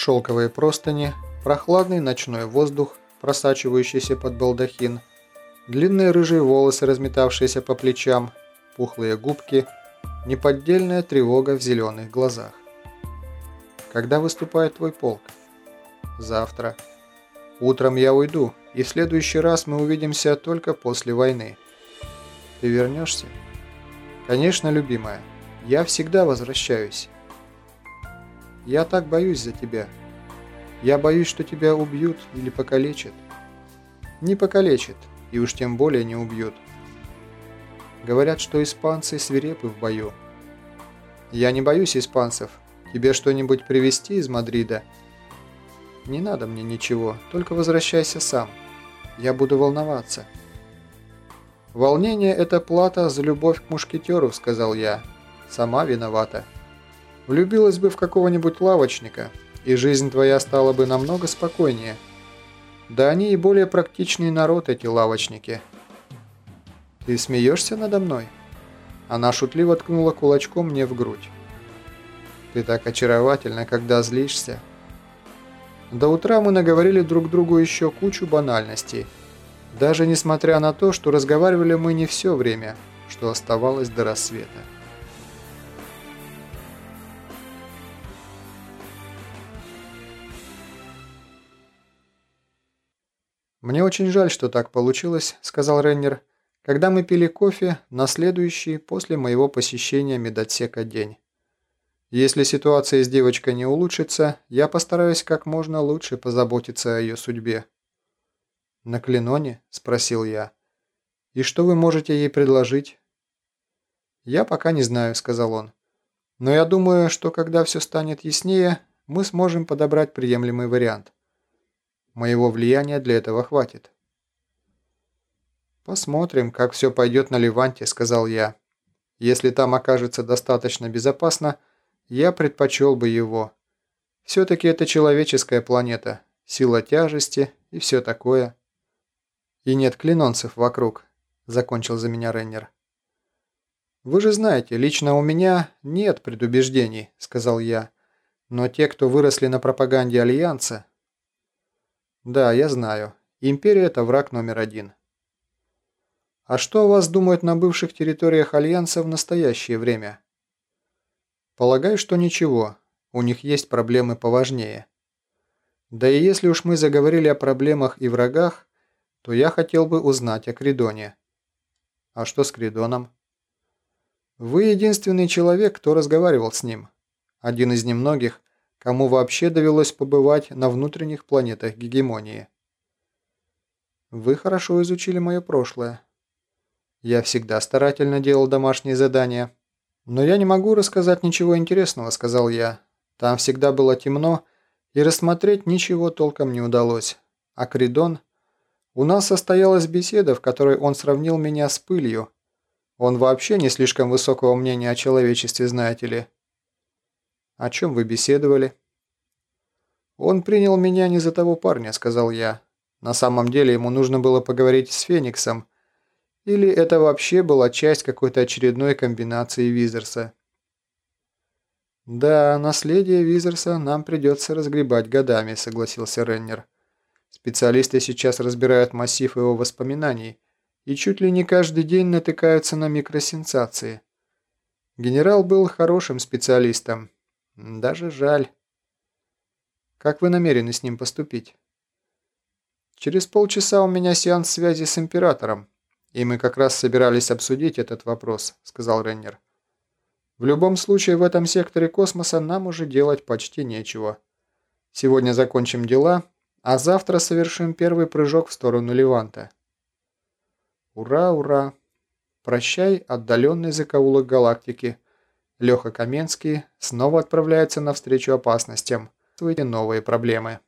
Шелковые простыни, прохладный ночной воздух, просачивающийся под балдахин, длинные рыжие волосы, разметавшиеся по плечам, пухлые губки, неподдельная тревога в зеленых глазах. Когда выступает твой полк? Завтра. Утром я уйду, и в следующий раз мы увидимся только после войны. Ты вернешься? Конечно, любимая. Я всегда возвращаюсь. Я так боюсь за тебя. Я боюсь, что тебя убьют или покалечат. Не покалечат, и уж тем более не убьют. Говорят, что испанцы свирепы в бою. Я не боюсь испанцев. Тебе что-нибудь привезти из Мадрида? Не надо мне ничего, только возвращайся сам. Я буду волноваться. Волнение – это плата за любовь к мушкетеру, сказал я. Сама виновата. Влюбилась бы в какого-нибудь лавочника, и жизнь твоя стала бы намного спокойнее. Да они и более практичный народ, эти лавочники. Ты смеешься надо мной? Она шутливо ткнула кулачком мне в грудь. Ты так очаровательна, когда злишься. До утра мы наговорили друг другу еще кучу банальностей. Даже несмотря на то, что разговаривали мы не все время, что оставалось до рассвета. «Мне очень жаль, что так получилось», — сказал Реннер, «когда мы пили кофе на следующий после моего посещения медотсека день. Если ситуация с девочкой не улучшится, я постараюсь как можно лучше позаботиться о ее судьбе». «На Клиноне?» – спросил я. «И что вы можете ей предложить?» «Я пока не знаю», – сказал он. «Но я думаю, что когда все станет яснее, мы сможем подобрать приемлемый вариант. Моего влияния для этого хватит». «Посмотрим, как все пойдет на Леванте», – сказал я. «Если там окажется достаточно безопасно, я предпочел бы его. Все-таки это человеческая планета, сила тяжести и все такое». «И нет клинонцев вокруг», – закончил за меня Реннер. «Вы же знаете, лично у меня нет предубеждений», – сказал я. «Но те, кто выросли на пропаганде Альянса, да, я знаю. Империя – это враг номер один. А что о вас думают на бывших территориях Альянса в настоящее время? Полагаю, что ничего. У них есть проблемы поважнее. Да и если уж мы заговорили о проблемах и врагах, то я хотел бы узнать о Кридоне. А что с Кридоном? Вы единственный человек, кто разговаривал с ним. Один из немногих, кому вообще довелось побывать на внутренних планетах гегемонии. Вы хорошо изучили мое прошлое. Я всегда старательно делал домашние задания. Но я не могу рассказать ничего интересного, сказал я. Там всегда было темно, и рассмотреть ничего толком не удалось. А Кридон... У нас состоялась беседа, в которой он сравнил меня с пылью. Он вообще не слишком высокого мнения о человечестве, знаете ли. «О чем вы беседовали?» «Он принял меня не за того парня», — сказал я. «На самом деле ему нужно было поговорить с Фениксом. Или это вообще была часть какой-то очередной комбинации Визерса?» «Да, наследие Визерса нам придется разгребать годами», — согласился Реннер. «Специалисты сейчас разбирают массив его воспоминаний и чуть ли не каждый день натыкаются на микросенсации. Генерал был хорошим специалистом, даже жаль. Как вы намерены с ним поступить? Через полчаса у меня сеанс связи с Императором, и мы как раз собирались обсудить этот вопрос, сказал Реннер. В любом случае в этом секторе космоса нам уже делать почти нечего. Сегодня закончим дела, а завтра совершим первый прыжок в сторону Леванта. Ура, ура! Прощай, отдаленный закоулок галактики – Леха Каменский снова отправляется навстречу опасностям, новые проблемы.